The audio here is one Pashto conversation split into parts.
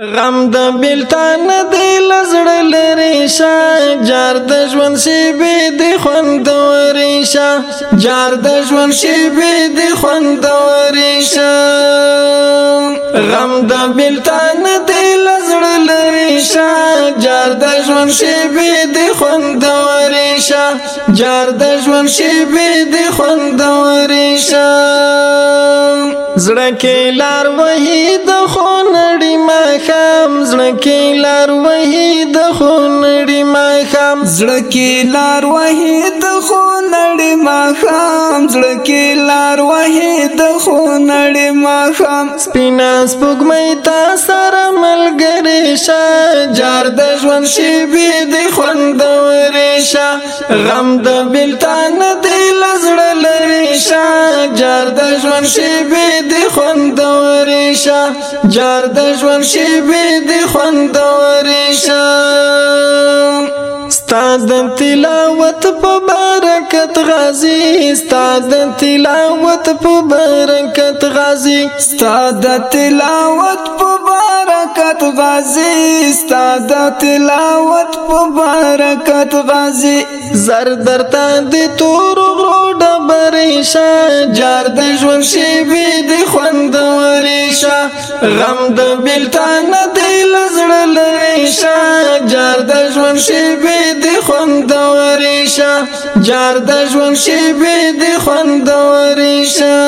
غم د بلتان دی لزړه لري شا جار د ژوند سی به د خوند وري شا جار د ژوند سی به د خوند وري شا غم د بلتان دی لزړه لري شا جار د ژوند سی به د خوند وري شا جار د ژوند سی به د خوند وري شا زړه کې لار وې د خونه خونړی ماښام زړه کې لار وهي د خونړی ماښام زړه کې لار وهي د خونړی ماښام زړه کې لار وهي د خونړی ماښام سپینا سپوږمۍ تا سره ملګری شه جار د ژوند شیبې د خوندورې شه غم د بلتانه دی جار د ژوند شیبې د خوندورې شه جار د ژوند شیبې د خوندورې شه استاد تلاوت په برکت غازي استاد تلاوت په برکت غازي استاد تلاوت په برکت غازي استاد تلاوت په برکت غازي زر درته د تور غروډه شا جار د ژوند شیبې د خوندورې شا غم د بیلتان دی لزړه لرې شا جار د ژوند شیبې د خوندورې شا جار د ژوند شیبې د خوندورې شا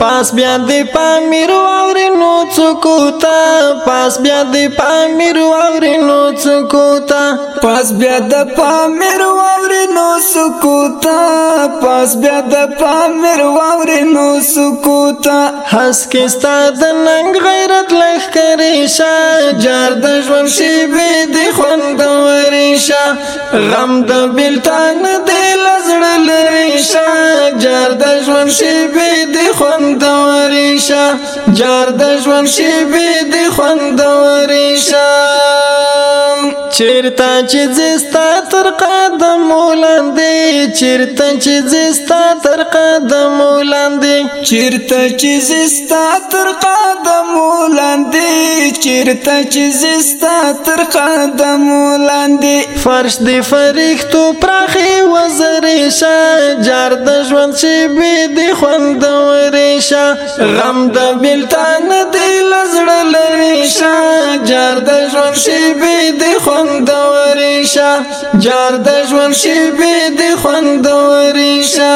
پاس بیا د پامیر واورې نو څوکوتا پاس بیا د پامیر واورې نو څوکوتا پاس بیا د پامیر سکوتا پاس بیا د پامیر واورې نو سکوتا حس کې ستاد ننګ غیرت لخ کرے شا جار د ژوند شی به د خوند ورشا غم د بلتان دل زړه لري شا جار د ژوند شی به د خوند ورشا جار د ژوند شی به د خوند ورشا چیرته چې زستا تر قدم ولاندې چیرته چې زستا تر قدم ولاندې چیرته چې زستا تر قدم ولاندې چیرته چې زستا تر قدم ولاندې فرش دی فرښتو پراخي وزرې شه جار د ژوند شي به دی خوند ورېشه غم د بیلتان دی لزړه لري شه جار د ژوند شي به دی خوند خوندوري شه جار د ژوند شیبې دې خوندوري شه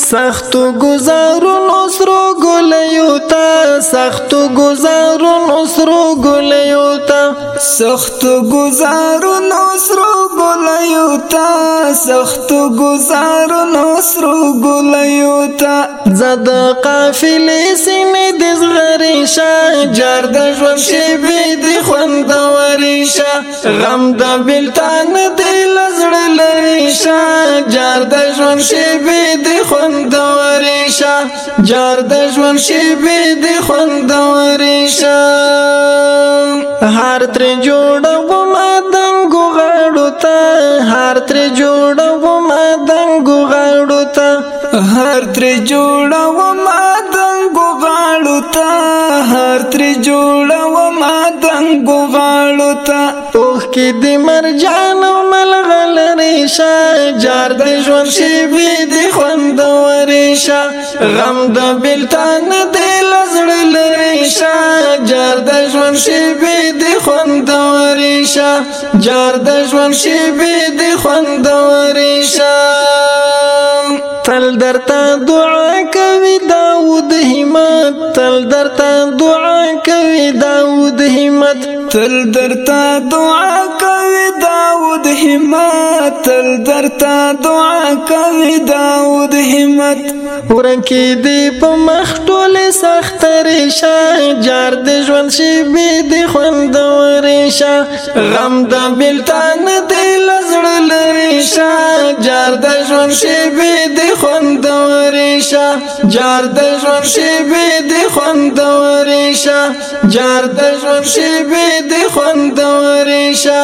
سخت گزارو نصرو ګلیو تا سخت گزارو نصرو ګلیو تا سخت گزارو نصرو ګلیو تا سخت گزارو نصرو ګلیو تا زد قافلې سینې د زغری شه جار د ژوند شیبې دې خوند غم د بلتان دی لزړ لري شا جار د ژوند شی به د خوند وري شا جار د ژوند شی به د خوند وري شا هر تر جوړ و ما دنګو غړو ته هر تر جوړ و ما دنګو غړو ته هر تر جوړ و ما دنګو غړو ته هر تر جوړ و ما دنګو غړو ته کې د مرجان او ملغلرې شا جار د ژوند شي وي د خوند ورېشا غم د بلتان د لزړ لرې شا جار د ژوند شي وي د خوند ورېشا جار د ژوند شي وي د خوند ورېشا تل درته دعا کوي داود همت تل درته دعا کوي داود همت تل درته دعا همت درتا دعا کوي داود همت ورنکی دی په مخ ټول سخت ریشه جار د ژوند شي به د خوندور ریشه غم د بلتان دی وريشه جار د ژوند شي به د خوند وريشه جار د ژوند شي به د خوند وريشه جار د ژوند شي به د خوند وريشه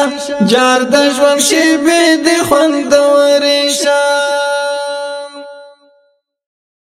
جار د ژوند شي به د خوند وريشه